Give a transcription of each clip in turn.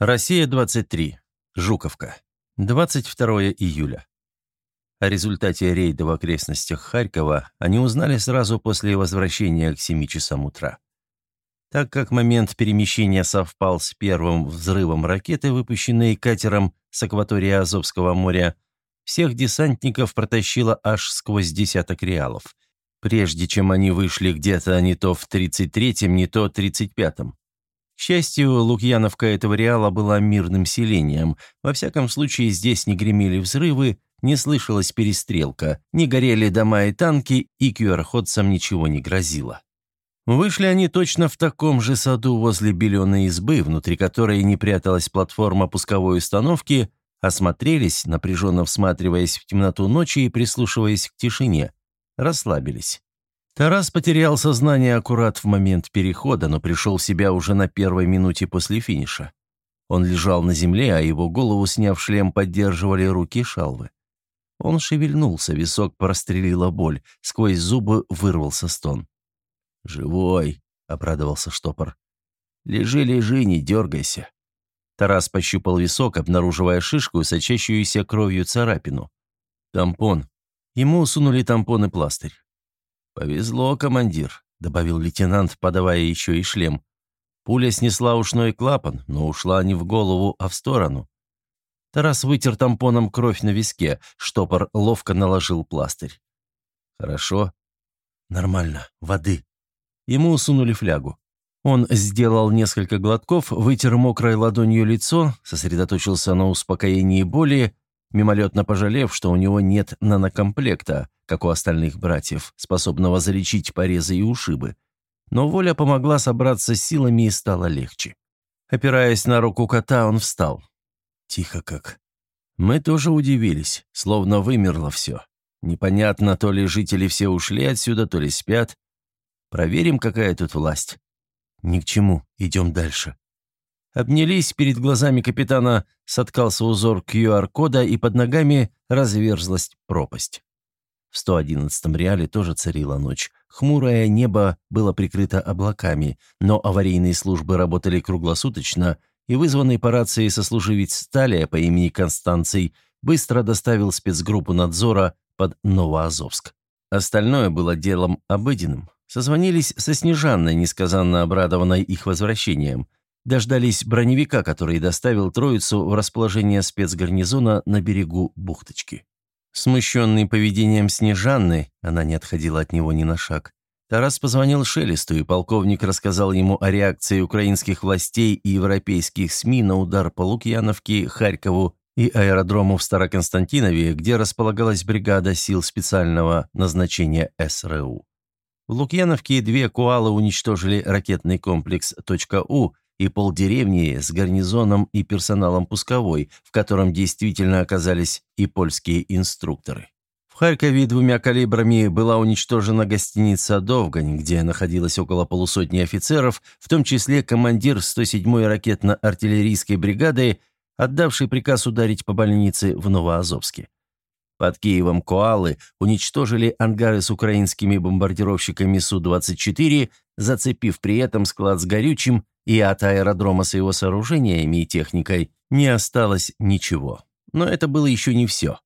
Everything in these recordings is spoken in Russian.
Россия-23. Жуковка. 22 июля. О результате рейда в окрестностях Харькова они узнали сразу после возвращения к 7 часам утра. Так как момент перемещения совпал с первым взрывом ракеты, выпущенной катером с акватории Азовского моря, всех десантников протащило аж сквозь десяток реалов, прежде чем они вышли где-то не то в 33-м, не то 35-м. К счастью, Лукьяновка этого реала была мирным селением. Во всяком случае, здесь не гремели взрывы, не слышалась перестрелка, не горели дома и танки, и QR-ходцам ничего не грозило. Вышли они точно в таком же саду возле беленой избы, внутри которой не пряталась платформа пусковой установки, осмотрелись, напряженно всматриваясь в темноту ночи и прислушиваясь к тишине, расслабились. Тарас потерял сознание аккурат в момент перехода, но пришел в себя уже на первой минуте после финиша. Он лежал на земле, а его голову, сняв шлем, поддерживали руки шалвы. Он шевельнулся, висок прострелила боль, сквозь зубы вырвался стон. «Живой!» — обрадовался штопор. «Лежи, лежи, не дергайся!» Тарас пощупал висок, обнаруживая шишку, сочащуюся кровью царапину. «Тампон». Ему усунули тампон и пластырь. «Повезло, командир», — добавил лейтенант, подавая еще и шлем. Пуля снесла ушной клапан, но ушла не в голову, а в сторону. Тарас вытер тампоном кровь на виске, штопор ловко наложил пластырь. «Хорошо?» «Нормально. Воды». Ему усунули флягу. Он сделал несколько глотков, вытер мокрой ладонью лицо, сосредоточился на успокоении боли, мимолетно пожалев, что у него нет нанокомплекта, как у остальных братьев, способного залечить порезы и ушибы. Но воля помогла собраться с силами и стало легче. Опираясь на руку кота, он встал. Тихо как. Мы тоже удивились, словно вымерло все. Непонятно, то ли жители все ушли отсюда, то ли спят. Проверим, какая тут власть. Ни к чему, идем дальше. Обнялись, перед глазами капитана соткался узор QR-кода, и под ногами разверзлась пропасть. В 111-м реале тоже царила ночь. Хмурое небо было прикрыто облаками, но аварийные службы работали круглосуточно, и вызванный по рации сослуживец Сталия по имени Констанций быстро доставил спецгруппу надзора под Новоазовск. Остальное было делом обыденным. Созвонились со Снежанной, несказанно обрадованной их возвращением. Дождались броневика, который доставил троицу в расположение спецгарнизона на берегу бухточки. Смущенный поведением Снежанны, она не отходила от него ни на шаг, Тарас позвонил Шелесту, и полковник рассказал ему о реакции украинских властей и европейских СМИ на удар по Лукьяновке, Харькову и аэродрому в Староконстантинове, где располагалась бригада сил специального назначения СРУ. В Лукьяновке две «Куалы» уничтожили ракетный комплекс «У», и полдеревни с гарнизоном и персоналом пусковой, в котором действительно оказались и польские инструкторы. В Харькове двумя калибрами была уничтожена гостиница «Довгань», где находилось около полусотни офицеров, в том числе командир 107-й ракетно-артиллерийской бригады, отдавший приказ ударить по больнице в Новоазовске. Под Киевом «Коалы» уничтожили ангары с украинскими бомбардировщиками Су-24, зацепив при этом склад с горючим, и от аэродрома с его сооружениями и техникой не осталось ничего. Но это было еще не все.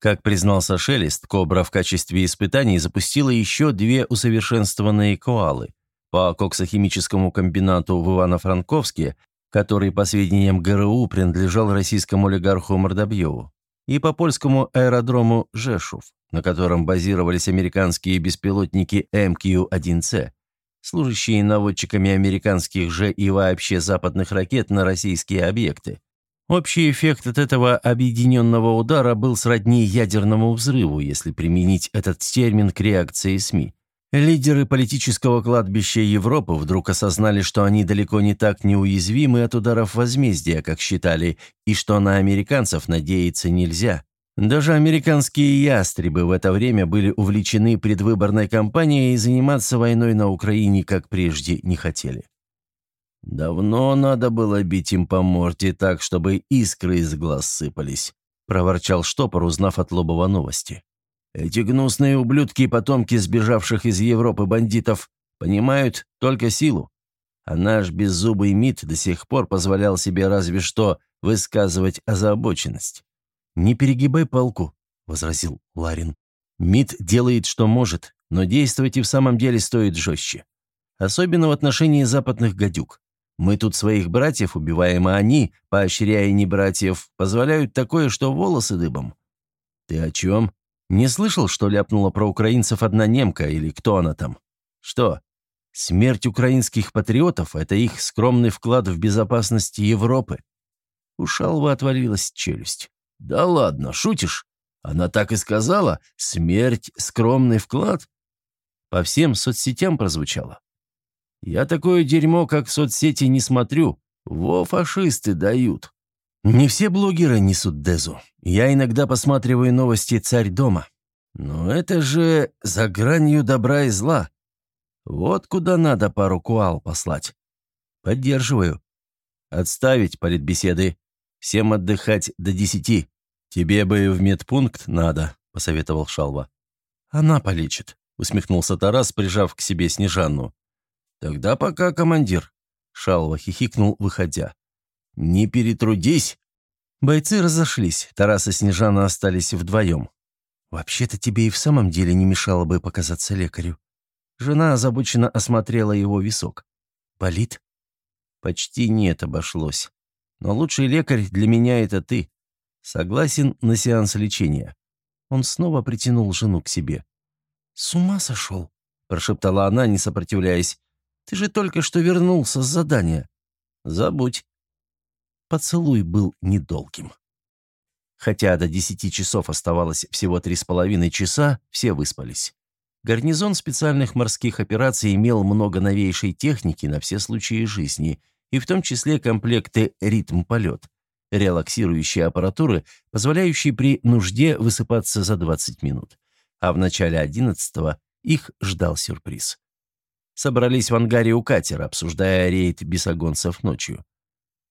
Как признался Шелест, «Кобра» в качестве испытаний запустила еще две усовершенствованные «Коалы» по коксохимическому комбинату в Ивано-Франковске, который, по сведениям ГРУ, принадлежал российскому олигарху Мордобьеву и по польскому аэродрому Жешув, на котором базировались американские беспилотники МК-1С, служащие наводчиками американских же и вообще западных ракет на российские объекты. Общий эффект от этого объединенного удара был сродни ядерному взрыву, если применить этот термин к реакции СМИ. Лидеры политического кладбища Европы вдруг осознали, что они далеко не так неуязвимы от ударов возмездия, как считали, и что на американцев надеяться нельзя. Даже американские ястребы в это время были увлечены предвыборной кампанией и заниматься войной на Украине, как прежде, не хотели. «Давно надо было бить им по морде так, чтобы искры из глаз сыпались», – проворчал штопор, узнав от Лобова новости. Эти гнусные ублюдки и потомки сбежавших из Европы бандитов понимают только силу. а наш беззубый МИД до сих пор позволял себе разве что высказывать озабоченность. «Не перегибай палку», — возразил Ларин. «МИД делает, что может, но действовать и в самом деле стоит жестче. Особенно в отношении западных гадюк. Мы тут своих братьев убиваем, а они, поощряя не братьев, позволяют такое, что волосы дыбом». «Ты о чем? Не слышал, что ляпнула про украинцев одна немка или кто она там? Что, Смерть украинских патриотов – это их скромный вклад в безопасность Европы. У Шалва отвалилась челюсть. «Да ладно, шутишь? Она так и сказала? Смерть – скромный вклад?» По всем соцсетям прозвучало. «Я такое дерьмо, как соцсети, не смотрю. Во фашисты дают». Не все блогеры несут Дезу. Я иногда посматриваю новости «Царь дома». Но это же за гранью добра и зла. Вот куда надо пару куал послать. Поддерживаю. Отставить политбеседы. Всем отдыхать до десяти. Тебе бы в медпункт надо, посоветовал Шалва. Она полечит, усмехнулся Тарас, прижав к себе Снежанну. Тогда пока, командир. Шалва хихикнул, выходя. Не перетрудись. Бойцы разошлись. Тарас и Снежана остались вдвоем. «Вообще-то тебе и в самом деле не мешало бы показаться лекарю», Жена озабоченно осмотрела его висок. «Болит?» «Почти нет, обошлось. Но лучший лекарь для меня это ты. Согласен на сеанс лечения». Он снова притянул жену к себе. «С ума сошел?» – прошептала она, не сопротивляясь. «Ты же только что вернулся с задания». «Забудь». Поцелуй был недолгим. Хотя до десяти часов оставалось всего три с половиной часа, все выспались. Гарнизон специальных морских операций имел много новейшей техники на все случаи жизни, и в том числе комплекты «Ритм-полет», релаксирующие аппаратуры, позволяющие при нужде высыпаться за 20 минут. А в начале 11-го их ждал сюрприз. Собрались в ангаре у катера, обсуждая рейд бесогонцев ночью.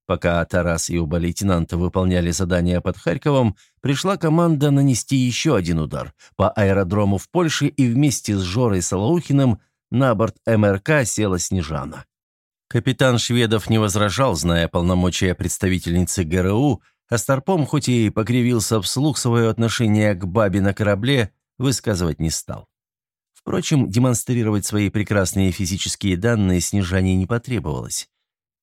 Пока Тарас и оба лейтенанта выполняли задание под Харьковом, пришла команда нанести еще один удар по аэродрому в Польше и вместе с Жорой Солоухиным на борт МРК села Снежана. Капитан Шведов не возражал, зная полномочия представительницы ГРУ, а Старпом, хоть и покривился вслух свое отношение к бабе на корабле, высказывать не стал. Впрочем, демонстрировать свои прекрасные физические данные Снежане не потребовалось.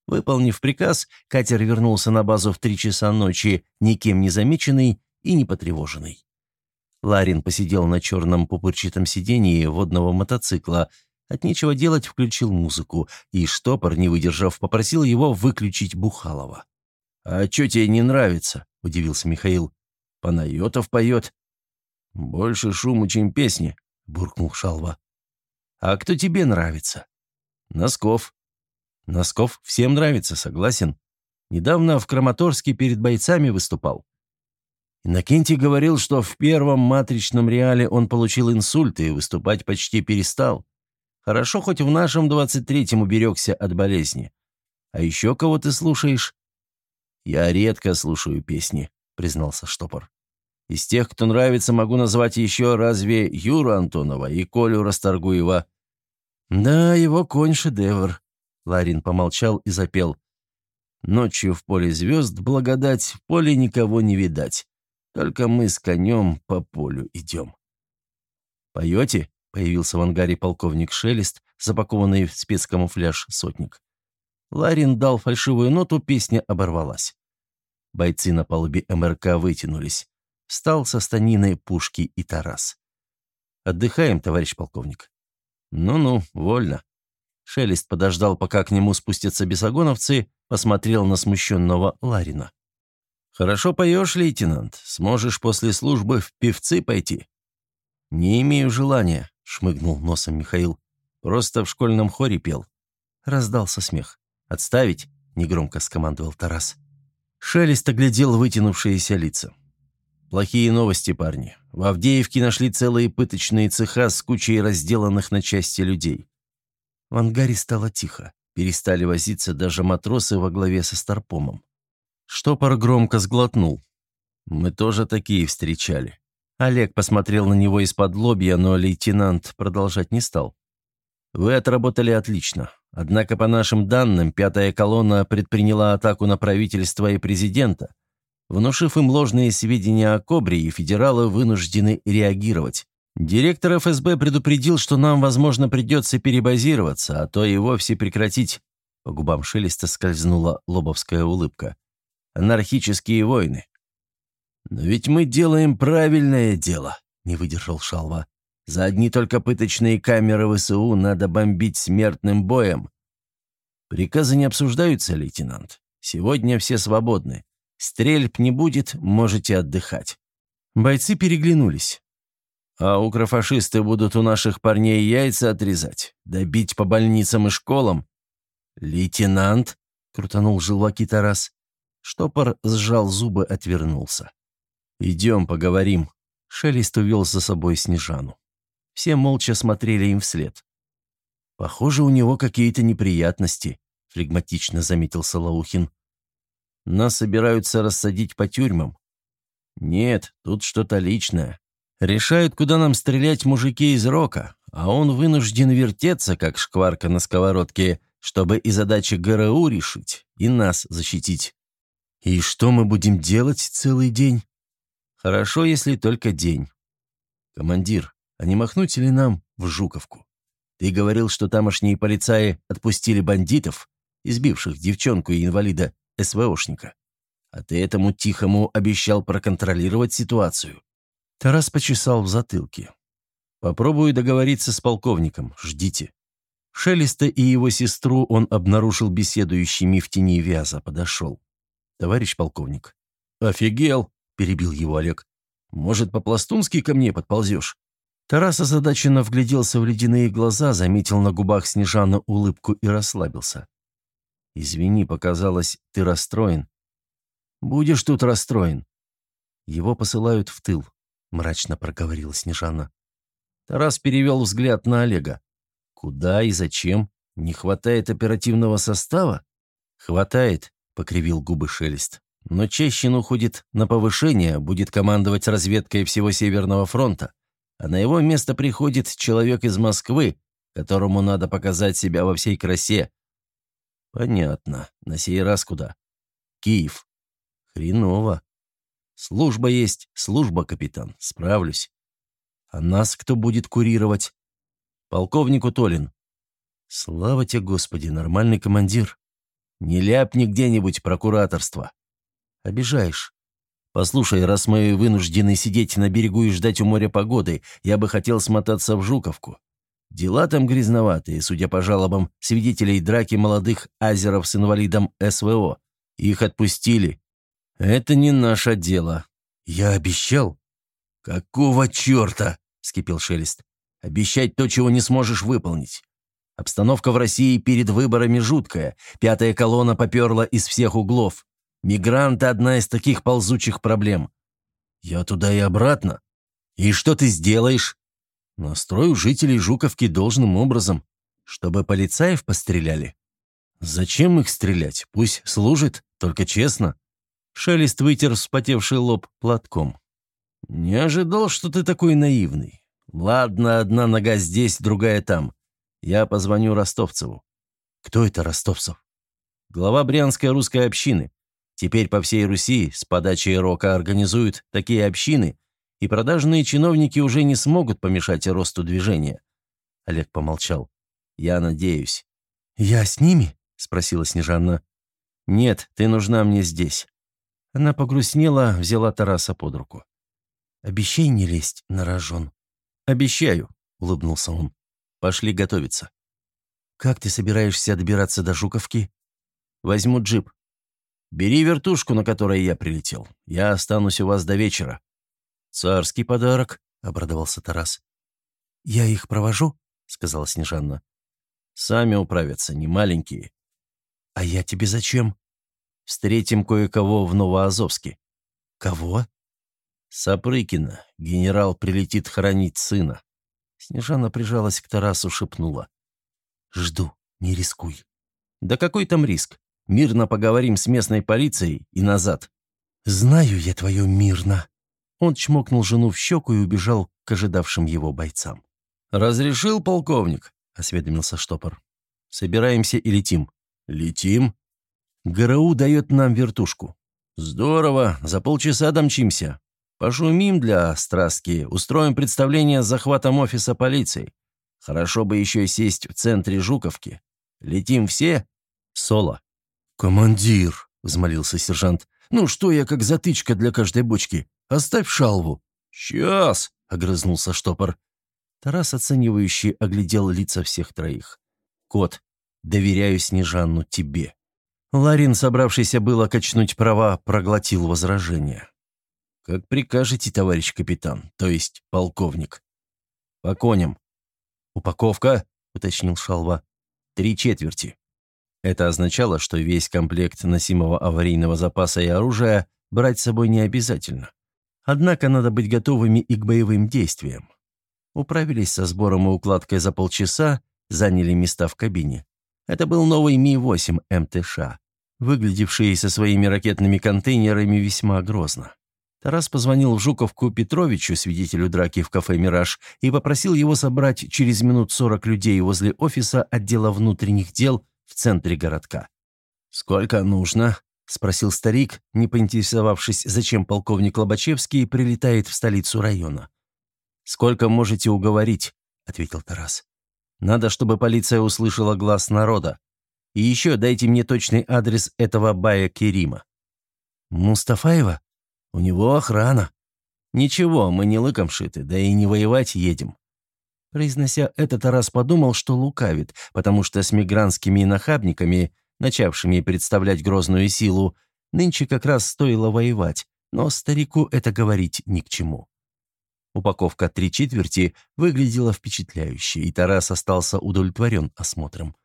Выполнив приказ, катер вернулся на базу в три часа ночи, никем не замеченный и не потревоженный. Ларин посидел на черном пупырчатом сидении водного мотоцикла, от нечего делать включил музыку, и штопор, не выдержав, попросил его выключить Бухалова. «А что тебе не нравится?» – удивился Михаил. «Панайотов поет». «Больше шума, чем песни», – буркнул Шалва. «А кто тебе нравится?» «Носков», Носков всем нравится, согласен. Недавно в Краматорске перед бойцами выступал. Иннокентий говорил, что в первом матричном реале он получил инсульт и выступать почти перестал. Хорошо, хоть в нашем 23-м уберегся от болезни. А еще кого ты слушаешь?» «Я редко слушаю песни», — признался Штопор. «Из тех, кто нравится, могу назвать еще разве Юру Антонова и Колю Расторгуева». «Да, его конь шедевр», Ларин помолчал и запел. «Ночью в поле звезд благодать, в поле никого не видать. Только мы с конем по полю идем». «Поете?» — появился в ангаре полковник Шелест, запакованный в спецкамуфляж сотник. Ларин дал фальшивую ноту, песня оборвалась. Бойцы на палубе МРК вытянулись. Встал со станины Пушки и Тарас. «Отдыхаем, товарищ полковник». «Ну-ну, вольно», Шелест подождал, пока к нему спустятся бесогоновцы, посмотрел на смущенного Ларина. «Хорошо поешь, лейтенант. Сможешь после службы в певцы пойти?» «Не имею желания», — шмыгнул носом Михаил. «Просто в школьном хоре пел». Раздался смех. «Отставить?» — негромко скомандовал Тарас. Шелест оглядел вытянувшиеся лица. «Плохие новости, парни. В Авдеевке нашли целые пыточные цеха с кучей разделанных на части людей. В ангаре стало тихо. Перестали возиться даже матросы во главе со Старпомом. Штопор громко сглотнул. «Мы тоже такие встречали». Олег посмотрел на него из-под лобья, но лейтенант продолжать не стал. «Вы отработали отлично. Однако, по нашим данным, пятая колонна предприняла атаку на правительство и президента. Внушив им ложные сведения о Кобре, и федералы вынуждены реагировать. Директор ФСБ предупредил, что нам, возможно, придется перебазироваться, а то и вовсе прекратить. По губам Шелеста скользнула лобовская улыбка. Анархические войны. «Но ведь мы делаем правильное дело», — не выдержал Шалва. «За одни только пыточные камеры ВСУ надо бомбить смертным боем». «Приказы не обсуждаются, лейтенант. Сегодня все свободны. Стрельб не будет, можете отдыхать». Бойцы переглянулись. «А укрофашисты будут у наших парней яйца отрезать, добить по больницам и школам?» «Лейтенант», — крутанул желваки Тарас. Штопор сжал зубы, отвернулся. «Идем, поговорим». Шелест увел за собой Снежану. Все молча смотрели им вслед. «Похоже, у него какие-то неприятности», — флегматично заметил Салаухин. «Нас собираются рассадить по тюрьмам». «Нет, тут что-то личное. Решают, куда нам стрелять мужики из рока, а он вынужден вертеться, как шкварка на сковородке, чтобы и задачи ГРУ решить, и нас защитить. И что мы будем делать целый день? Хорошо, если только день. Командир, а не махнуть ли нам в Жуковку? Ты говорил, что тамошние полицаи отпустили бандитов, избивших девчонку и инвалида СВОшника. А ты этому тихому обещал проконтролировать ситуацию. Тарас почесал в затылке. Попробую договориться с полковником, ждите. Шелеста и его сестру он обнаружил беседующими в тени вяза, подошел. «Товарищ полковник». «Офигел!» — перебил его Олег. «Может, по-пластунски ко мне подползешь?» Тарас озадаченно вгляделся в ледяные глаза, заметил на губах Снежана улыбку и расслабился. «Извини, показалось, ты расстроен». «Будешь тут расстроен». «Его посылают в тыл», — мрачно проговорила Снежана. Тарас перевел взгляд на Олега. «Куда и зачем? Не хватает оперативного состава?» «Хватает», — покривил губы Шелест. Но Чещин уходит на повышение, будет командовать разведкой всего Северного фронта, а на его место приходит человек из Москвы, которому надо показать себя во всей красе. Понятно. На сей раз куда? Киев. Хреново. Служба есть, служба, капитан. Справлюсь. А нас кто будет курировать? Полковник Утолин. Слава тебе, Господи, нормальный командир. Не ляпни где-нибудь прокураторство. Обижаешь. Послушай, раз мы вынуждены сидеть на берегу и ждать у моря погоды, я бы хотел смотаться в Жуковку. Дела там грязноватые, судя по жалобам свидетелей драки молодых азеров с инвалидом СВО. Их отпустили. Это не наше дело. Я обещал. Какого черта? — скипел Шелест. Обещать то, чего не сможешь выполнить. Обстановка в России перед выборами жуткая. Пятая колонна поперла из всех углов. Мигранты – одна из таких ползучих проблем. Я туда и обратно. И что ты сделаешь? Настрою жителей Жуковки должным образом, чтобы полицаев постреляли. Зачем их стрелять? Пусть служит, только честно. Шелест вытер вспотевший лоб платком. Не ожидал, что ты такой наивный. Ладно, одна нога здесь, другая там. Я позвоню Ростовцеву. Кто это Ростовцев? Глава Брянской русской общины. Теперь по всей Руси с подачи Рока организуют такие общины, и продажные чиновники уже не смогут помешать росту движения. Олег помолчал. «Я надеюсь». «Я с ними?» — спросила Снежанна. «Нет, ты нужна мне здесь». Она погрустнела, взяла Тараса под руку. «Обещай не лезть на рожон». «Обещаю», — улыбнулся он. «Пошли готовиться». «Как ты собираешься добираться до Жуковки?» «Возьму джип. Бери вертушку, на которой я прилетел. Я останусь у вас до вечера». «Царский подарок», — обрадовался Тарас. «Я их провожу?» — сказала Снежанна. «Сами управятся, не маленькие». «А я тебе зачем?» «Встретим кое-кого в Новоазовске». «Кого?» «Сапрыкина. Генерал прилетит хоронить сына». Снежана прижалась к Тарасу, шепнула. «Жду, не рискуй». «Да какой там риск? Мирно поговорим с местной полицией и назад». «Знаю я твое мирно». Он чмокнул жену в щеку и убежал к ожидавшим его бойцам. «Разрешил полковник?» — осведомился штопор. Собираемся и летим». «Летим?» «ГРУ дает нам вертушку». «Здорово, за полчаса домчимся. Пошумим для страстки, устроим представление с захватом офиса полиции. Хорошо бы еще сесть в центре Жуковки. Летим все?» «Соло». «Командир», — взмолился сержант, — «ну что я как затычка для каждой бочки? Оставь шалву». «Сейчас», — огрызнулся штопор. Тарас, оценивающий, оглядел лица всех троих. «Кот, доверяю Снежанну тебе». Ларин, собравшийся было качнуть права, проглотил возражение. «Как прикажете, товарищ капитан, то есть полковник». «По коням». «Упаковка», — уточнил Шалва. «Три четверти». Это означало, что весь комплект носимого аварийного запаса и оружия брать с собой не обязательно. Однако надо быть готовыми и к боевым действиям. Управились со сбором и укладкой за полчаса, заняли места в кабине. Это был новый Ми-8 МТШ, выглядевший со своими ракетными контейнерами весьма грозно. Тарас позвонил Жуковку Петровичу, свидетелю драки в кафе «Мираж», и попросил его собрать через минут сорок людей возле офиса отдела внутренних дел в центре городка. «Сколько нужно?» — спросил старик, не поинтересовавшись, зачем полковник Лобачевский прилетает в столицу района. «Сколько можете уговорить?» — ответил Тарас. «Надо, чтобы полиция услышала глаз народа. И еще дайте мне точный адрес этого Бая Керима». «Мустафаева? У него охрана». «Ничего, мы не лыком шиты, да и не воевать едем». Произнося это, Тарас подумал, что лукавит, потому что с мигрантскими нахабниками, начавшими представлять грозную силу, нынче как раз стоило воевать, но старику это говорить ни к чему. Упаковка три четверти выглядела впечатляюще, и Тарас остался удовлетворен осмотром.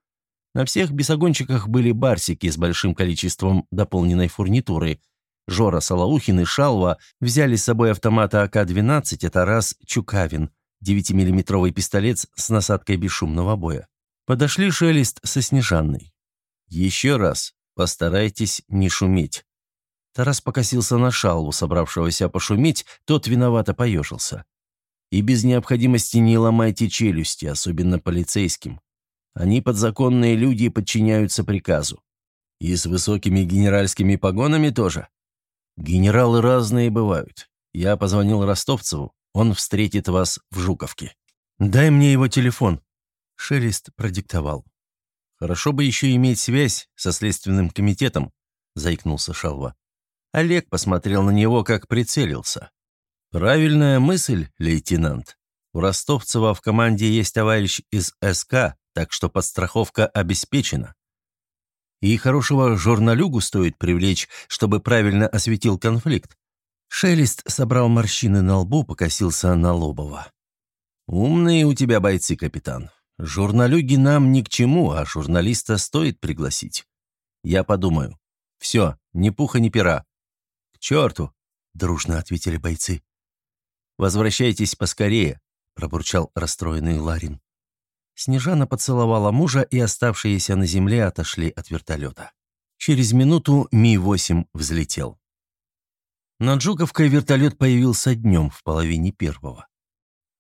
На всех бесогонщиках были барсики с большим количеством дополненной фурнитуры. Жора Салаухин и Шалва взяли с собой автоматы АК-12, а Тарас – Чукавин, 9-миллиметровый пистолет с насадкой бесшумного боя. Подошли Шелест со Снежанной. «Еще раз, постарайтесь не шуметь. Тарас покосился на шалву, собравшегося пошуметь, тот виновато поежился. «И без необходимости не ломайте челюсти, особенно полицейским. Они подзаконные люди и подчиняются приказу. И с высокими генеральскими погонами тоже. Генералы разные бывают. Я позвонил Ростовцеву, он встретит вас в Жуковке. Дай мне его телефон». Шелест продиктовал. «Хорошо бы еще иметь связь со Следственным комитетом», — заикнулся Шалва. Олег посмотрел на него, как прицелился. «Правильная мысль, лейтенант. У Ростовцева в команде есть товарищ из СК, так что подстраховка обеспечена. И хорошего журналюгу стоит привлечь, чтобы правильно осветил конфликт. Шелест собрал морщины на лбу, покосился на Лобова. «Умные у тебя бойцы, капитан. Журналюги нам ни к чему, а журналиста стоит пригласить. Я подумаю. Все, ни пуха, ни пера черту!» — дружно ответили бойцы. «Возвращайтесь поскорее», — пробурчал расстроенный Ларин. Снежана поцеловала мужа, и оставшиеся на земле отошли от вертолета. Через минуту Ми-8 взлетел. Над Жуковкой вертолет появился днем в половине первого.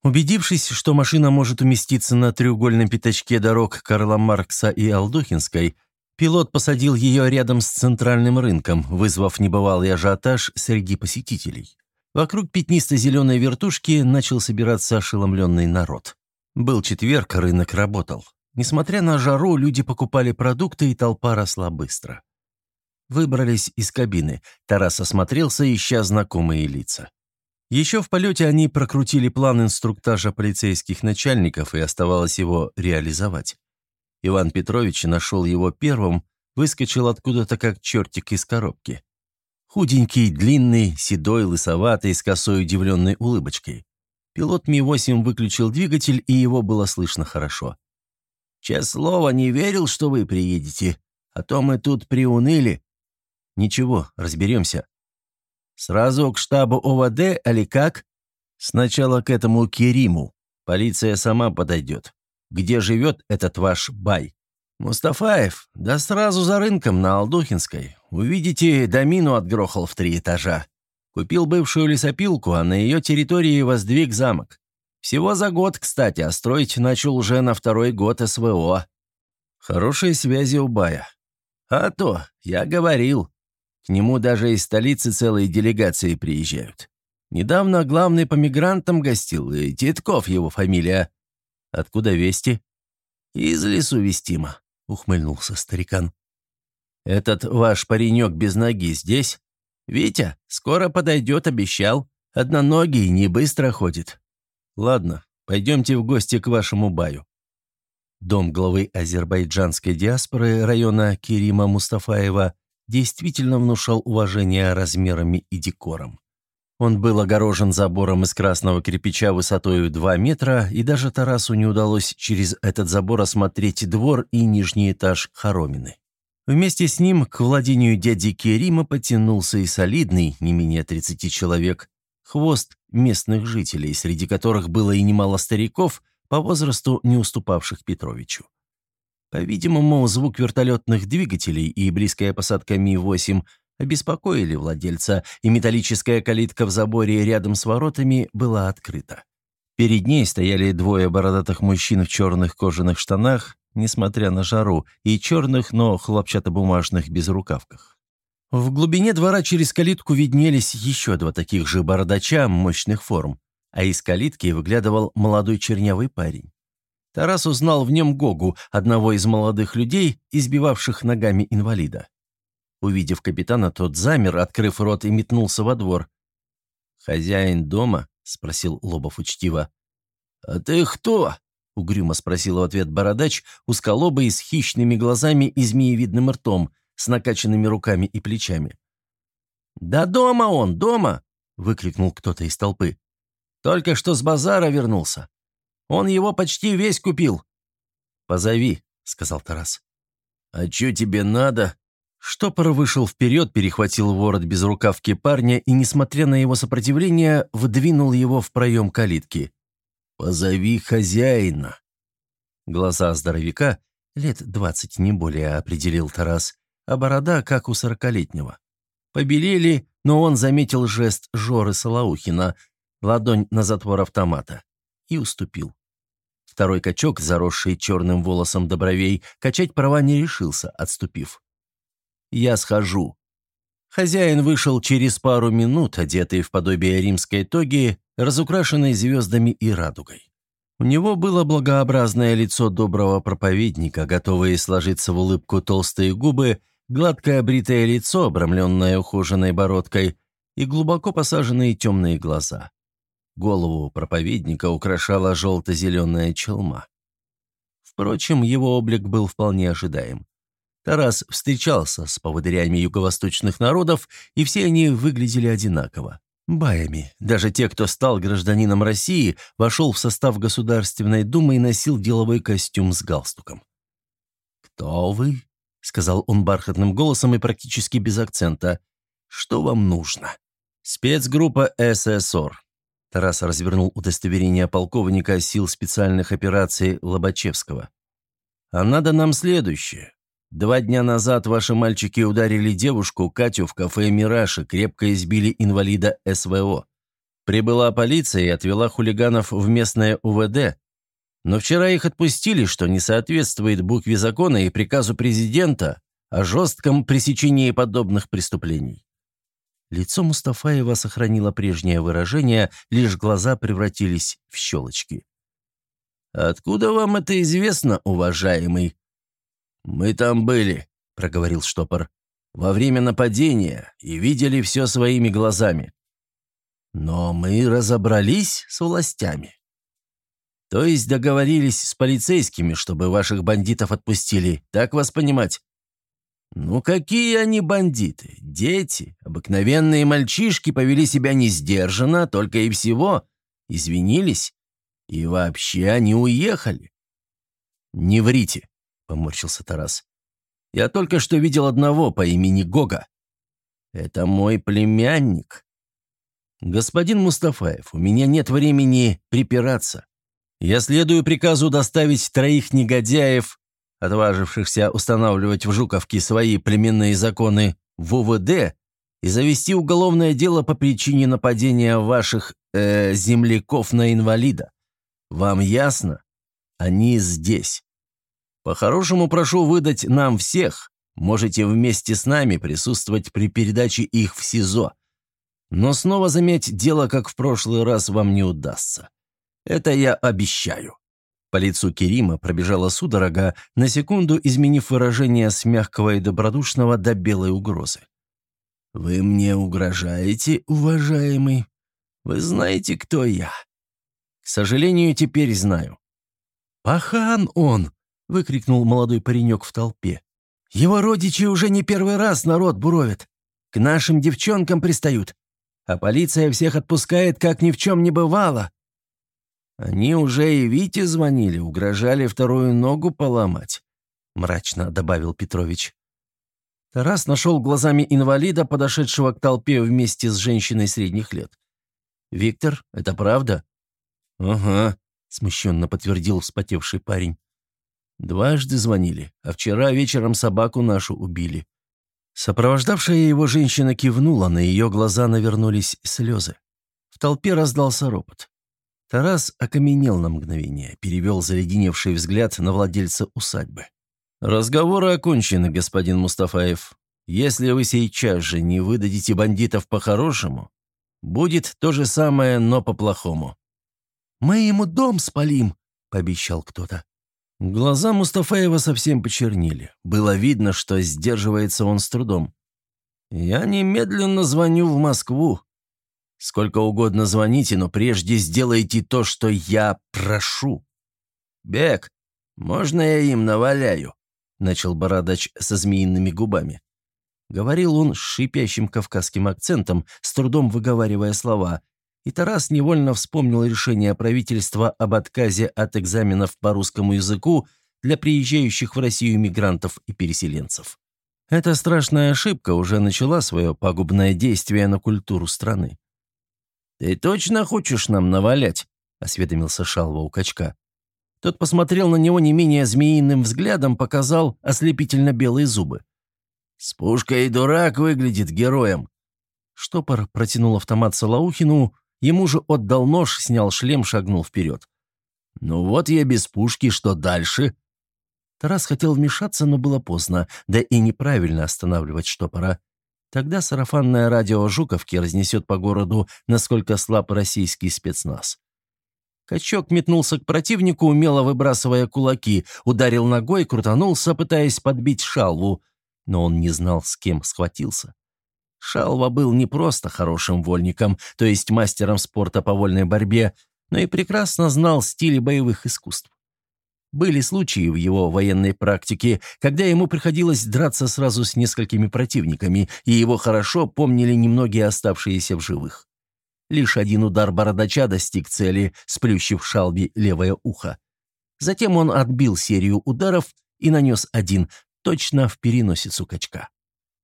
Убедившись, что машина может уместиться на треугольном пятачке дорог Карла Маркса и Алдохинской, Пилот посадил ее рядом с центральным рынком, вызвав небывалый ажиотаж среди посетителей. Вокруг пятнисто-зеленой вертушки начал собираться ошеломленный народ. Был четверг, рынок работал. Несмотря на жару, люди покупали продукты, и толпа росла быстро. Выбрались из кабины. Тарас осмотрелся, ища знакомые лица. Еще в полете они прокрутили план инструктажа полицейских начальников, и оставалось его реализовать. Иван Петрович нашел его первым, выскочил откуда-то как чертик из коробки. Худенький, длинный, седой, лысоватый, с косой удивленной улыбочкой. Пилот Ми-8 выключил двигатель, и его было слышно хорошо. «Честное слово, не верил, что вы приедете, а то мы тут приуныли». «Ничего, разберемся». «Сразу к штабу ОВД, али как?» «Сначала к этому Кериму. Полиция сама подойдет где живет этот ваш бай. Мустафаев, да сразу за рынком на Алдухинской. Увидите, домину отгрохал в три этажа. Купил бывшую лесопилку, а на ее территории воздвиг замок. Всего за год, кстати, а строить начал уже на второй год СВО. Хорошие связи у Бая. А то, я говорил. К нему даже из столицы целые делегации приезжают. Недавно главный по мигрантам гостил, и Титков его фамилия. Откуда вести? Из лесу вестимо, ухмыльнулся старикан. Этот ваш паренек без ноги здесь? Витя, скоро подойдет, обещал. Одноногий не быстро ходит. Ладно, пойдемте в гости к вашему баю. Дом главы азербайджанской диаспоры района Кирима Мустафаева действительно внушал уважение размерами и декором. Он был огорожен забором из красного кирпича высотой 2 метра, и даже Тарасу не удалось через этот забор осмотреть двор и нижний этаж хоромины. Вместе с ним к владению дяди Керима потянулся и солидный, не менее 30 человек, хвост местных жителей, среди которых было и немало стариков, по возрасту не уступавших Петровичу. По-видимому, звук вертолетных двигателей и близкая посадка Ми-8 обеспокоили владельца, и металлическая калитка в заборе рядом с воротами была открыта. Перед ней стояли двое бородатых мужчин в черных кожаных штанах, несмотря на жару, и черных, но хлопчатобумажных безрукавках. В глубине двора через калитку виднелись еще два таких же бородача мощных форм а из калитки выглядывал молодой чернявый парень. Тарас узнал в нем Гогу, одного из молодых людей, избивавших ногами инвалида. Увидев капитана, тот замер, открыв рот, и метнулся во двор. «Хозяин дома?» — спросил Лобов учтиво. «А ты кто?» — угрюмо спросил в ответ бородач, узколобый, с хищными глазами и змеевидным ртом, с накачанными руками и плечами. «Да дома он, дома!» — выкрикнул кто-то из толпы. Только что с базара вернулся. Он его почти весь купил». «Позови», — сказал Тарас. «А что тебе надо?» Штопор вышел вперед, перехватил ворот без рукавки парня и, несмотря на его сопротивление, вдвинул его в проем калитки. «Позови хозяина». Глаза здоровяка, лет двадцать не более, определил Тарас, а борода, как у сорокалетнего. Побелели, но он заметил жест Жоры Салаухина, ладонь на затвор автомата, и уступил. Второй качок, заросший черным волосом до бровей, качать права не решился, отступив. «Я схожу». Хозяин вышел через пару минут, одетый в подобие римской тоги, разукрашенной звездами и радугой. У него было благообразное лицо доброго проповедника, готовые сложиться в улыбку толстые губы, гладкое бритое лицо, обрамленное ухоженной бородкой, и глубоко посаженные темные глаза. Голову проповедника украшала желто-зеленая челма. Впрочем, его облик был вполне ожидаем. Тарас встречался с поводырями юго-восточных народов, и все они выглядели одинаково. Баями. Даже те, кто стал гражданином России, вошел в состав Государственной Думы и носил деловой костюм с галстуком. «Кто вы?» — сказал он бархатным голосом и практически без акцента. «Что вам нужно?» «Спецгруппа ССОР», Тарас развернул удостоверение полковника сил специальных операций Лобачевского. «А надо нам следующее. Два дня назад ваши мальчики ударили девушку Катю в кафе «Мираж» и крепко избили инвалида СВО. Прибыла полиция и отвела хулиганов в местное УВД. Но вчера их отпустили, что не соответствует букве закона и приказу президента о жестком пресечении подобных преступлений. Лицо Мустафаева сохранило прежнее выражение, лишь глаза превратились в щелочки. «Откуда вам это известно, уважаемый?» «Мы там были», — проговорил штопор, — «во время нападения и видели все своими глазами. Но мы разобрались с властями. То есть договорились с полицейскими, чтобы ваших бандитов отпустили, так вас понимать?» Ну какие они бандиты? Дети, обыкновенные мальчишки повели себя несдержанно, только и всего. Извинились. И вообще они уехали. «Не врите», — поморщился Тарас. «Я только что видел одного по имени Гога. Это мой племянник. Господин Мустафаев, у меня нет времени припираться. Я следую приказу доставить троих негодяев отважившихся устанавливать в Жуковке свои племенные законы в УВД и завести уголовное дело по причине нападения ваших э, земляков на инвалида. Вам ясно? Они здесь. По-хорошему прошу выдать нам всех. Можете вместе с нами присутствовать при передаче их в СИЗО. Но снова заметь, дело, как в прошлый раз, вам не удастся. Это я обещаю». По лицу Керима пробежала судорога, на секунду изменив выражение с мягкого и добродушного до белой угрозы. «Вы мне угрожаете, уважаемый? Вы знаете, кто я?» «К сожалению, теперь знаю». «Пахан он!» — выкрикнул молодой паренек в толпе. «Его родичи уже не первый раз народ буровят. К нашим девчонкам пристают. А полиция всех отпускает, как ни в чем не бывало». «Они уже и Вите звонили, угрожали вторую ногу поломать», — мрачно добавил Петрович. Тарас нашел глазами инвалида, подошедшего к толпе вместе с женщиной средних лет. «Виктор, это правда?» «Ага», — смущенно подтвердил вспотевший парень. «Дважды звонили, а вчера вечером собаку нашу убили». Сопровождавшая его женщина кивнула, на ее глаза навернулись слезы. В толпе раздался ропот. Тарас окаменел на мгновение, перевел заледеневший взгляд на владельца усадьбы. «Разговоры окончены, господин Мустафаев. Если вы сейчас же не выдадите бандитов по-хорошему, будет то же самое, но по-плохому». «Мы ему дом спалим», — пообещал кто-то. Глаза Мустафаева совсем почернили. Было видно, что сдерживается он с трудом. «Я немедленно звоню в Москву. Сколько угодно звоните, но прежде сделайте то, что я прошу. Бек, можно я им наваляю?» начал бородач со змеиными губами. Говорил он с шипящим кавказским акцентом, с трудом выговаривая слова, и Тарас невольно вспомнил решение правительства об отказе от экзаменов по русскому языку для приезжающих в Россию мигрантов и переселенцев. Эта страшная ошибка уже начала свое пагубное действие на культуру страны. «Ты точно хочешь нам навалять?» – осведомился Шалва у качка. Тот посмотрел на него не менее змеиным взглядом, показал ослепительно белые зубы. «С пушкой дурак выглядит героем». Штопор протянул автомат Салаухину, ему же отдал нож, снял шлем, шагнул вперед. «Ну вот я без пушки, что дальше?» Тарас хотел вмешаться, но было поздно, да и неправильно останавливать штопора. Тогда сарафанное радио Жуковки разнесет по городу, насколько слаб российский спецназ. Качок метнулся к противнику, умело выбрасывая кулаки, ударил ногой, крутанулся, пытаясь подбить шалву, но он не знал, с кем схватился. Шалва был не просто хорошим вольником, то есть мастером спорта по вольной борьбе, но и прекрасно знал стили боевых искусств. Были случаи в его военной практике, когда ему приходилось драться сразу с несколькими противниками, и его хорошо помнили немногие оставшиеся в живых. Лишь один удар бородача достиг цели, сплющив шалби левое ухо. Затем он отбил серию ударов и нанес один, точно в переносицу качка.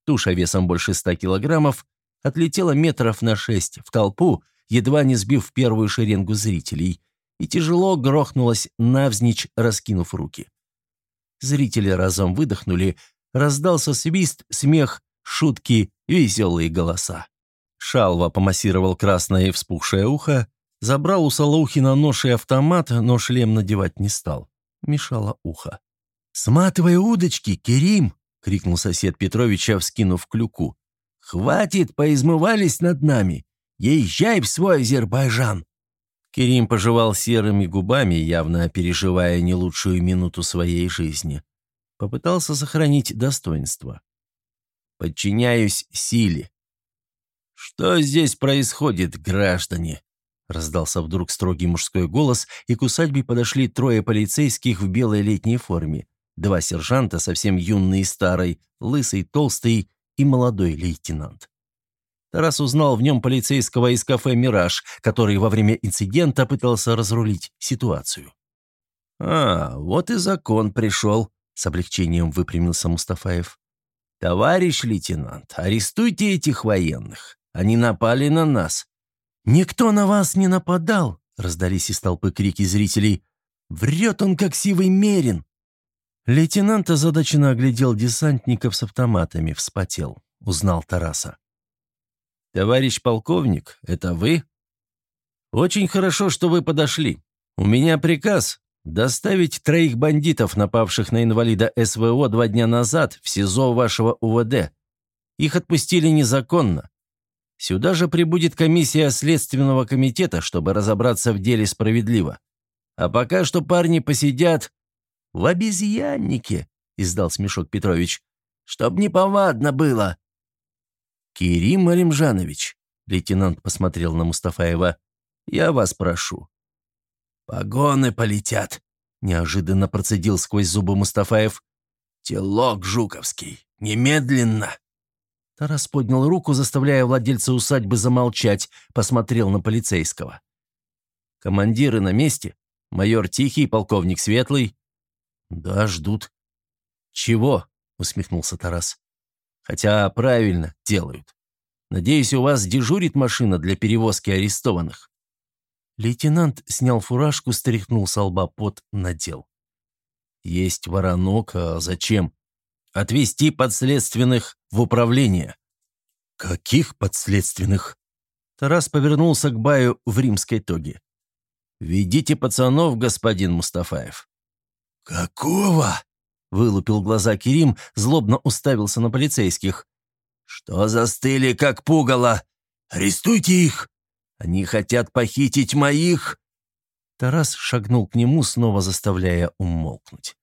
Туша весом больше ста килограммов отлетела метров на шесть в толпу, едва не сбив первую шеренгу зрителей, и тяжело грохнулась навзничь, раскинув руки. Зрители разом выдохнули, раздался свист, смех, шутки, веселые голоса. Шалва помассировал красное вспухшее ухо, забрал у Салаухина нож и автомат, но шлем надевать не стал. Мешало ухо. «Сматывай удочки, Керим!» — крикнул сосед Петровича, вскинув клюку. «Хватит, поизмывались над нами! Езжай в свой Азербайджан!» Керим пожевал серыми губами, явно переживая не лучшую минуту своей жизни. Попытался сохранить достоинство. «Подчиняюсь силе», «Что здесь происходит, граждане?» Раздался вдруг строгий мужской голос, и к усадьбе подошли трое полицейских в белой летней форме. Два сержанта, совсем юный и старый, лысый, толстый и молодой лейтенант. Тарас узнал в нем полицейского из кафе «Мираж», который во время инцидента пытался разрулить ситуацию. «А, вот и закон пришел», — с облегчением выпрямился Мустафаев. «Товарищ лейтенант, арестуйте этих военных. Они напали на нас». «Никто на вас не нападал!» — раздались из толпы крики зрителей. «Врет он, как сивый мерин!» Лейтенант озадаченно оглядел десантников с автоматами, вспотел. Узнал Тараса. «Товарищ полковник, это вы?» «Очень хорошо, что вы подошли. У меня приказ. Доставить троих бандитов, напавших на инвалида СВО два дня назад, в СИЗО вашего УВД. Их отпустили незаконно. Сюда же прибудет комиссия Следственного комитета, чтобы разобраться в деле справедливо. А пока что парни посидят в обезьяннике, издал смешок Петрович, чтоб не повадно было. Кирим Алимжанович, лейтенант посмотрел на Мустафаева, я вас прошу. Погоны полетят, неожиданно процедил сквозь зубы Мустафаев. Телок Жуковский, немедленно. Тарас поднял руку, заставляя владельца усадьбы замолчать, посмотрел на полицейского. «Командиры на месте? Майор Тихий, полковник Светлый?» «Да, ждут». «Чего?» — усмехнулся Тарас. «Хотя правильно делают. Надеюсь, у вас дежурит машина для перевозки арестованных?» Лейтенант снял фуражку, стряхнул с лба пот, надел. «Есть воронок, а зачем?» Отвести подследственных в управление». «Каких подследственных?» Тарас повернулся к Баю в римской тоге. «Ведите пацанов, господин Мустафаев». «Какого?» — вылупил глаза Керим, злобно уставился на полицейских. «Что застыли, как пугало? Арестуйте их! Они хотят похитить моих!» Тарас шагнул к нему, снова заставляя умолкнуть.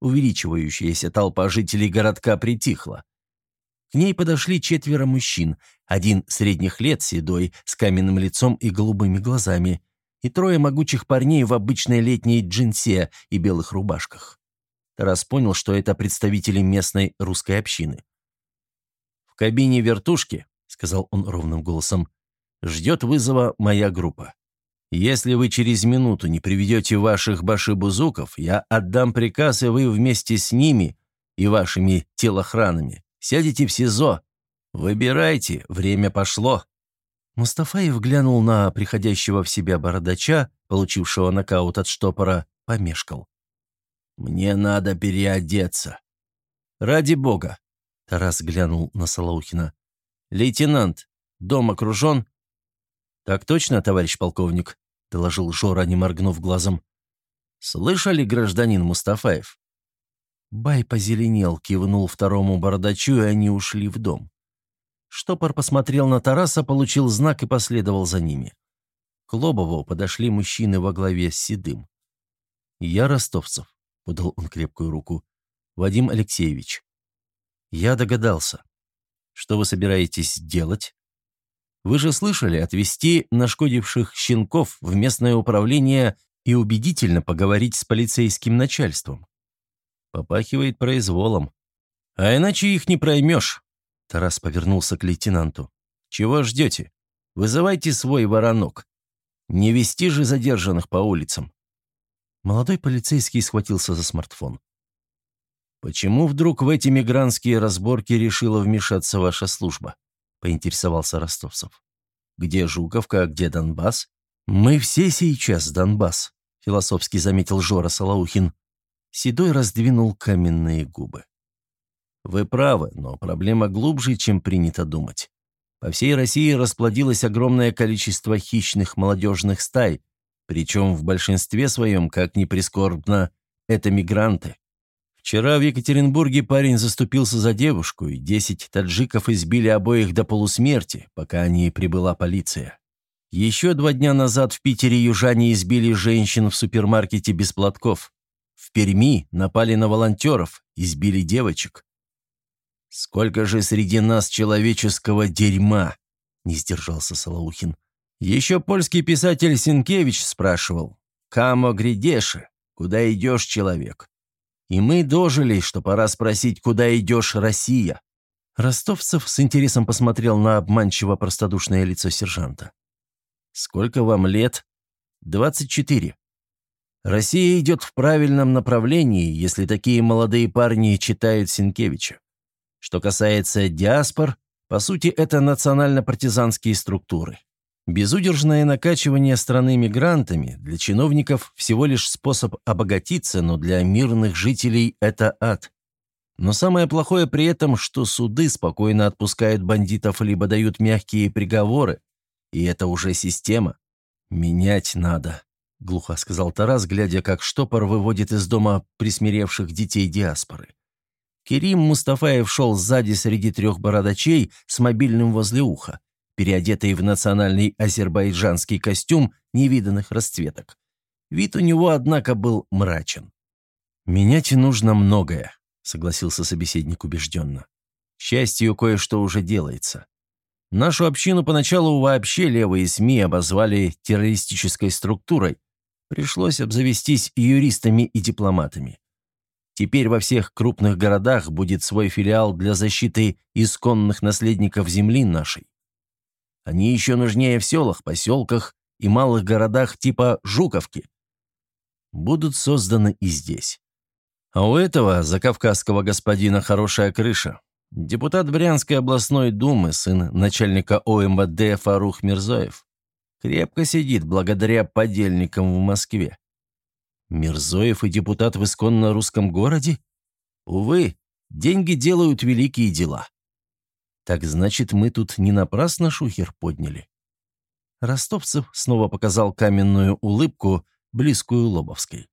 Увеличивающаяся толпа жителей городка притихла. К ней подошли четверо мужчин, один средних лет, седой, с каменным лицом и голубыми глазами, и трое могучих парней в обычной летней джинсе и белых рубашках. Тарас понял, что это представители местной русской общины. «В кабине вертушки», — сказал он ровным голосом, — «ждет вызова моя группа. Если вы через минуту не приведете ваших башибузуков, я отдам приказ, и вы вместе с ними и вашими телохранами сядете в СИЗО. Выбирайте, время пошло». Мустафаев глянул на приходящего в себя бородача, получившего нокаут от штопора, помешкал. «Мне надо переодеться». «Ради бога!» — Тарас глянул на Салаухина. «Лейтенант, дом окружен?» «Так точно, товарищ полковник», — доложил Жора, не моргнув глазом. «Слышали, гражданин Мустафаев?» Бай позеленел, кивнул второму бородачу, и они ушли в дом. Штопор посмотрел на Тараса, получил знак и последовал за ними. К Лобову подошли мужчины во главе с Седым. «Я Ростовцев», — подал он крепкую руку. «Вадим Алексеевич». «Я догадался. Что вы собираетесь делать?» Вы же слышали, отвезти нашкодивших щенков в местное управление и убедительно поговорить с полицейским начальством. Попахивает произволом. А иначе их не проймешь. Тарас повернулся к лейтенанту. Чего ждете? Вызывайте свой воронок. Не вести же задержанных по улицам. Молодой полицейский схватился за смартфон. «Почему вдруг в эти мигрантские разборки решила вмешаться ваша служба?» — поинтересовался Ростовцев. «Где Жуковка, где Донбасс?» «Мы все сейчас Донбасс», — философски заметил Жора Салаухин. Седой раздвинул каменные губы. «Вы правы, но проблема глубже, чем принято думать. По всей России расплодилось огромное количество хищных молодежных стай, причем в большинстве своем, как ни прискорбно, это мигранты. Вчера в Екатеринбурге парень заступился за девушку, и десять таджиков избили обоих до полусмерти, пока не прибыла полиция. Еще два дня назад в Питере южане избили женщин в супермаркете без платков. В Перми напали на волонтеров, избили девочек. «Сколько же среди нас человеческого дерьма!» – не сдержался Солоухин. Еще польский писатель Синкевич спрашивал. «Камо грядеши? Куда идешь, человек?» И мы дожили, что пора спросить, куда идешь, Россия?» Ростовцев с интересом посмотрел на обманчиво простодушное лицо сержанта. «Сколько вам лет?» «Двадцать четыре. Россия идет в правильном направлении, если такие молодые парни читают Сенкевича. Что касается диаспор, по сути, это национально-партизанские структуры. Безудержное накачивание страны мигрантами для чиновников всего лишь способ обогатиться, но для мирных жителей это ад. Но самое плохое при этом, что суды спокойно отпускают бандитов либо дают мягкие приговоры, и это уже система. Менять надо. — глухо сказал Тарас, глядя, как штопор выводит из дома присмиревших детей диаспоры. Керим Мустафаев шел сзади среди трех бородачей с мобильным возле уха, переодетый в национальный азербайджанский костюм невиданных расцветок. Вид у него, однако, был мрачен. «Менять нужно многое», — согласился собеседник убежденно. «К счастью, кое-что уже делается. Нашу общину поначалу вообще левые СМИ обозвали террористической структурой. Пришлось обзавестись юристами и дипломатами. Теперь во всех крупных городах будет свой филиал для защиты исконных наследников земли нашей. Они еще нужнее в селах, поселках и малых городах типа Жуковки. Будут созданы и здесь. А у этого закавказского господина хорошая крыша. Депутат Брянской областной думы, сын начальника ОМВД Фарух Мирзоев. Крепко сидит благодаря подельникам в Москве. Мирзоев и депутат в исконно русском городе? Увы, деньги делают великие дела. Так значит, мы тут не напрасно шухер подняли. Ростовцев снова показал каменную улыбку, близкую Лобовской.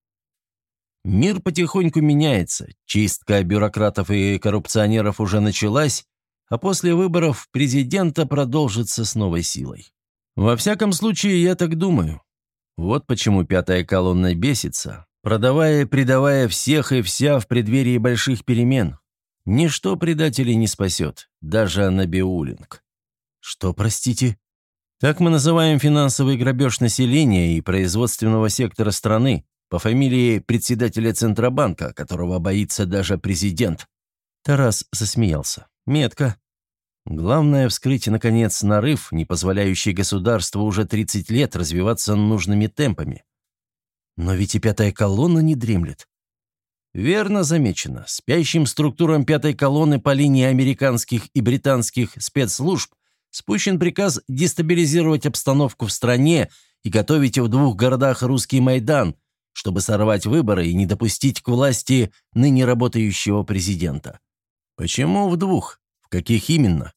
Мир потихоньку меняется, чистка бюрократов и коррупционеров уже началась, а после выборов президента продолжится с новой силой. Во всяком случае, я так думаю. Вот почему пятая колонна бесится, продавая и предавая всех и вся в преддверии больших перемен. Ничто предателей не спасет, даже Анабиулинг. Что, простите? Так мы называем финансовый грабеж населения и производственного сектора страны, по фамилии председателя Центробанка, которого боится даже президент. Тарас засмеялся. Метко. Главное – вскрыть, наконец, нарыв, не позволяющий государству уже 30 лет развиваться нужными темпами. Но ведь и пятая колонна не дремлет. Верно замечено. Спящим структурам пятой колонны по линии американских и британских спецслужб спущен приказ дестабилизировать обстановку в стране и готовить в двух городах русский Майдан, чтобы сорвать выборы и не допустить к власти ныне работающего президента. Почему в двух? В каких именно?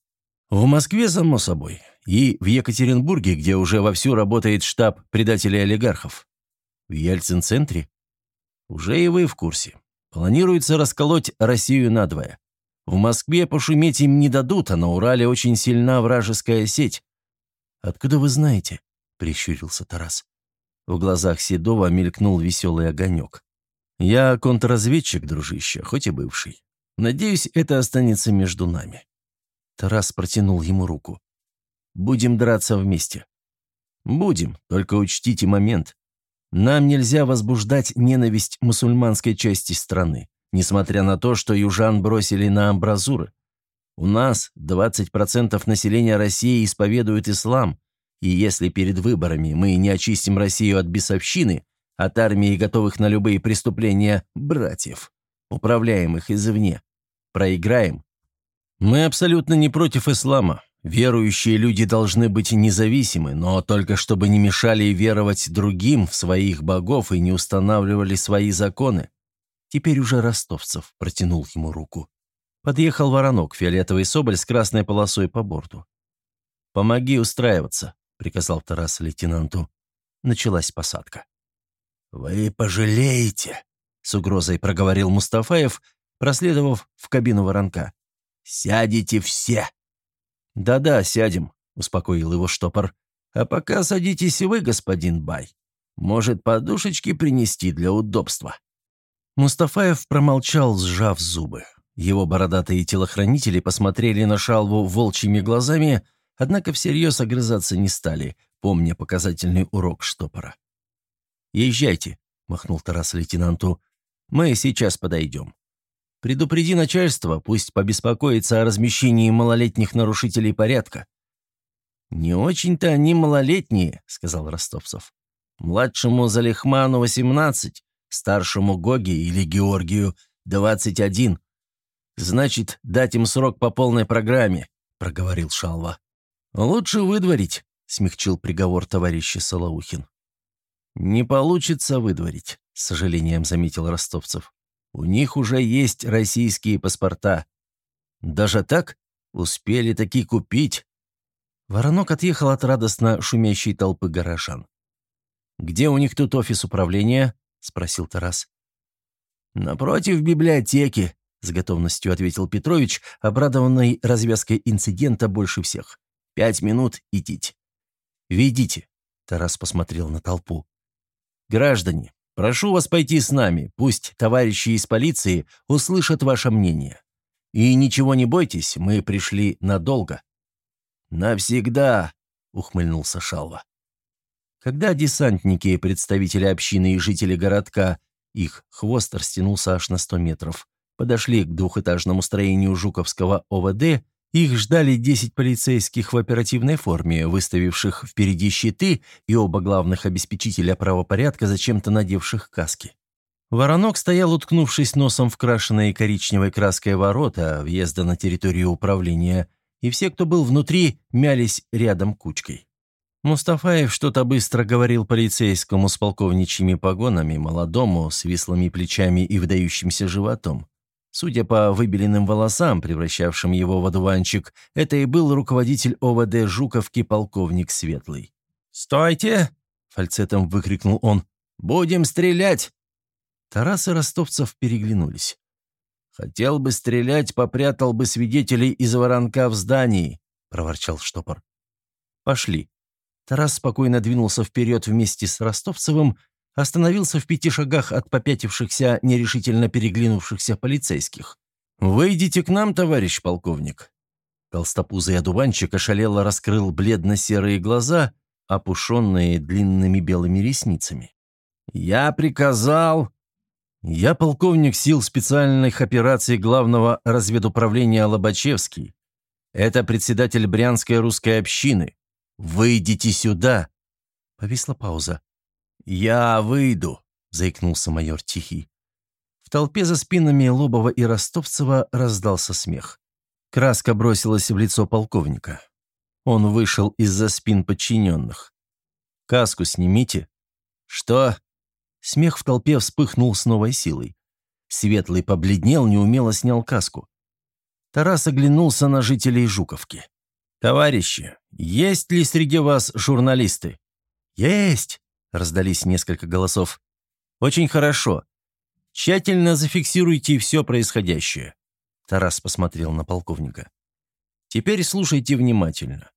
В Москве, само собой, и в Екатеринбурге, где уже вовсю работает штаб предателей-олигархов. В Ельцин-центре? Уже и вы в курсе. Планируется расколоть Россию надвое. В Москве пошуметь им не дадут, а на Урале очень сильна вражеская сеть. «Откуда вы знаете?» — прищурился Тарас. В глазах Седова мелькнул веселый огонек. «Я контрразведчик, дружище, хоть и бывший. Надеюсь, это останется между нами». Тарас протянул ему руку. «Будем драться вместе». «Будем, только учтите момент. Нам нельзя возбуждать ненависть мусульманской части страны, несмотря на то, что южан бросили на амбразуры. У нас 20% населения России исповедуют ислам, и если перед выборами мы не очистим Россию от бесовщины, от армии, готовых на любые преступления братьев, управляемых извне, проиграем, мы абсолютно не против ислама. Верующие люди должны быть независимы, но только чтобы не мешали веровать другим в своих богов и не устанавливали свои законы. Теперь уже Ростовцев протянул ему руку. Подъехал воронок, фиолетовый соболь с красной полосой по борту. «Помоги устраиваться», — приказал Тарас лейтенанту. Началась посадка. «Вы пожалеете», — с угрозой проговорил Мустафаев, проследовав в кабину воронка. «Сядете все!» «Да-да, сядем», — успокоил его штопор. «А пока садитесь и вы, господин Бай. Может, подушечки принести для удобства?» Мустафаев промолчал, сжав зубы. Его бородатые телохранители посмотрели на шалву волчьими глазами, однако всерьез огрызаться не стали, помня показательный урок штопора. «Езжайте», — махнул Тарас лейтенанту. «Мы сейчас подойдем». Предупреди начальство, пусть побеспокоится о размещении малолетних нарушителей порядка». «Не очень-то они малолетние», — сказал Ростовцев. «Младшему Залихману восемнадцать, старшему Гоге или Георгию двадцать один. Значит, дать им срок по полной программе», — проговорил Шалва. «Лучше выдворить», — смягчил приговор товарища Солоухин. «Не получится выдворить», — с сожалением заметил Ростовцев. У них уже есть российские паспорта. Даже так? Успели таки купить. Воронок отъехал от радостно шумящей толпы горожан. «Где у них тут офис управления?» — спросил Тарас. «Напротив библиотеки», — с готовностью ответил Петрович, обрадованный развязкой инцидента больше всех. «Пять минут, идите». «Ведите», — Тарас посмотрел на толпу. «Граждане, прошу вас пойти с нами, пусть товарищи из полиции услышат ваше мнение. И ничего не бойтесь, мы пришли надолго». «Навсегда», — ухмыльнулся Шалва. Когда десантники, представители общины и жители городка, их хвост растянулся аж на сто метров, подошли к двухэтажному строению Жуковского ОВД, их ждали 10 полицейских в оперативной форме, выставивших впереди щиты и оба главных обеспечителя правопорядка, зачем-то надевших каски. Воронок стоял, уткнувшись носом в крашеные коричневой краской ворота въезда на территорию управления, и все, кто был внутри, мялись рядом кучкой. Мустафаев что-то быстро говорил полицейскому с полковничьими погонами, молодому, с вислыми плечами и выдающимся животом. Судя по выбеленным волосам, превращавшим его в одуванчик, это и был руководитель ОВД Жуковки полковник Светлый. «Стойте!» — фальцетом выкрикнул он. «Будем стрелять!» Тарас и Ростовцев переглянулись. «Хотел бы стрелять, попрятал бы свидетелей из воронка в здании», — проворчал штопор. «Пошли», Тарас спокойно двинулся вперед вместе с Ростовцевым, остановился в пяти шагах от попятившихся, нерешительно переглянувшихся полицейских. «Выйдите к нам, товарищ полковник». Толстопузый одуванчик ошалело раскрыл бледно-серые глаза, опушенные длинными белыми ресницами. «Я приказал...» «Я полковник сил специальных операций главного разведуправления Лобачевский. Это председатель Брянской русской общины. «Выйдите сюда!» Повисла пауза. «Я выйду», — заикнулся майор Тихий. В толпе за спинами Лобова и Ростовцева раздался смех. Краска бросилась в лицо полковника. Он вышел из-за спин подчиненных. «Каску снимите». «Что?» Смех в толпе вспыхнул с новой силой. Светлый побледнел, неумело снял каску. Тарас оглянулся на жителей Жуковки. «Товарищи, есть ли среди вас журналисты?» «Есть!» – раздались несколько голосов. «Очень хорошо. Тщательно зафиксируйте все происходящее». Тарас посмотрел на полковника. «Теперь слушайте внимательно.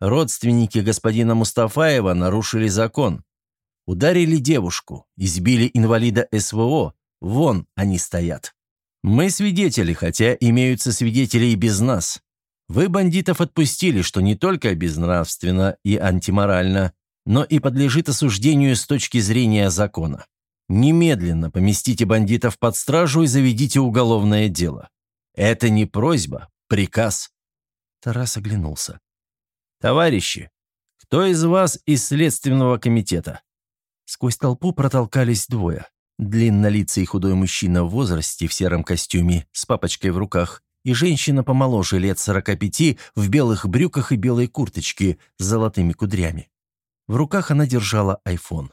Родственники господина Мустафаева нарушили закон. Ударили девушку, избили инвалида СВО. Вон они стоят. Мы свидетели, хотя имеются свидетели и без нас. Вы бандитов отпустили, что не только безнравственно и антиморально, но и подлежит осуждению с точки зрения закона. Немедленно поместите бандитов под стражу и заведите уголовное дело. Это не просьба, приказ». Тарас оглянулся. «Товарищи, кто из вас из Следственного комитета?» Сквозь толпу протолкались двое. Длиннолицый худой мужчина в возрасте в сером костюме с папочкой в руках и женщина помоложе лет 45 в белых брюках и белой курточке с золотыми кудрями. В руках она держала айфон.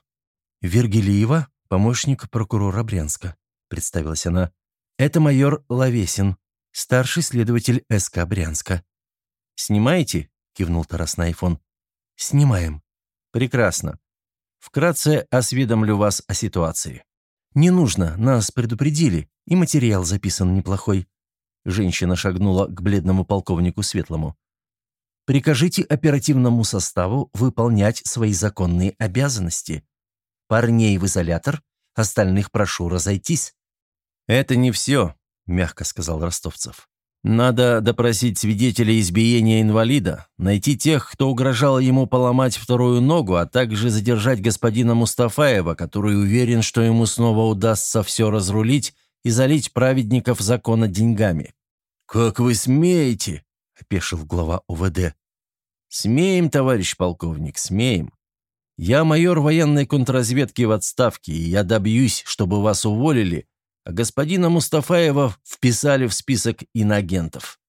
«Вергилиева, помощник прокурора Брянска», — представилась она. «Это майор Лавесин, старший следователь СК Брянска». «Снимаете?» — кивнул Тарас на айфон. «Снимаем». «Прекрасно. Вкратце осведомлю вас о ситуации». «Не нужно, нас предупредили, и материал записан неплохой. Женщина шагнула к бледному полковнику Светлому. «Прикажите оперативному составу выполнять свои законные обязанности. Парней в изолятор, остальных прошу разойтись». «Это не все», — мягко сказал Ростовцев. «Надо допросить свидетелей избиения инвалида, найти тех, кто угрожал ему поломать вторую ногу, а также задержать господина Мустафаева, который уверен, что ему снова удастся все разрулить и залить праведников закона деньгами. «Как вы смеете?» – опешил глава УВД. «Смеем, товарищ полковник, смеем. Я майор военной контрразведки в отставке, и я добьюсь, чтобы вас уволили, а господина Мустафаева вписали в список инагентов».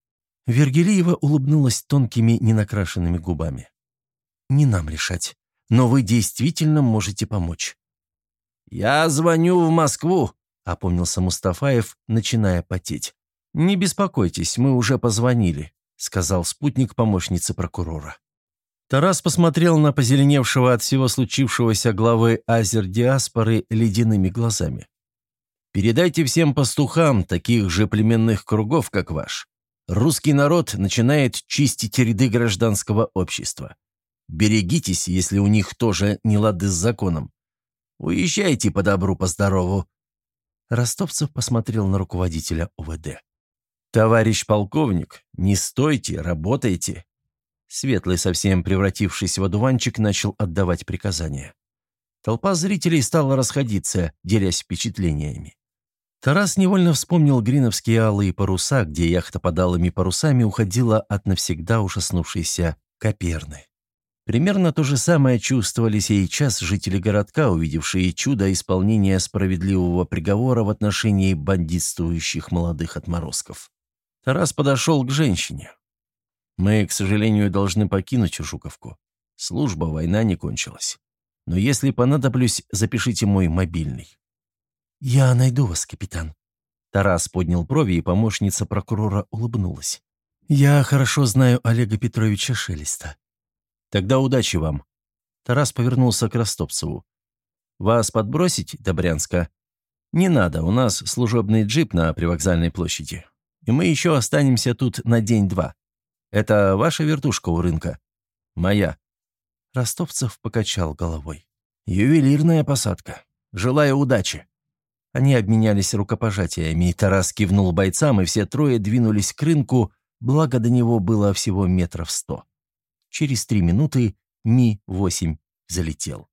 Вергилиева улыбнулась тонкими, ненакрашенными губами. «Не нам решать, но вы действительно можете помочь». «Я звоню в Москву», — опомнился Мустафаев, начиная потеть. «Не беспокойтесь, мы уже позвонили», — сказал спутник помощницы прокурора. Тарас посмотрел на позеленевшего от всего случившегося главы Азер диаспоры ледяными глазами. «Передайте всем пастухам таких же племенных кругов, как ваш. Русский народ начинает чистить ряды гражданского общества. Берегитесь, если у них тоже не лады с законом. Уезжайте по добру, по здорову». Ростовцев посмотрел на руководителя УВД. «Товарищ полковник, не стойте, работайте. Светлый, совсем превратившись в одуванчик, начал отдавать приказания. Толпа зрителей стала расходиться, делясь впечатлениями. Тарас невольно вспомнил гриновские алые паруса, где яхта под алыми парусами уходила от навсегда ужаснувшейся Коперны. Примерно то же самое чувствовали сейчас жители городка, увидевшие чудо исполнения справедливого приговора в отношении бандитствующих молодых отморозков. Тарас подошел к женщине. Мы, к сожалению, должны покинуть Жуковку. Служба, война не кончилась. Но если понадоблюсь, запишите мой мобильный». «Я найду вас, капитан». Тарас поднял брови, и помощница прокурора улыбнулась. «Я хорошо знаю Олега Петровича Шелеста». «Тогда удачи вам». Тарас повернулся к Ростовцеву. «Вас подбросить до Брянска?» «Не надо, у нас служебный джип на привокзальной площади. И мы еще останемся тут на день-два. Это ваша вертушка у рынка?» «Моя». Ростовцев покачал головой. «Ювелирная посадка. Желаю удачи». Они обменялись рукопожатиями, и Тарас кивнул бойцам, и все трое двинулись к рынку, благо до него было всего метров сто. Через три минуты Ми-8 залетел.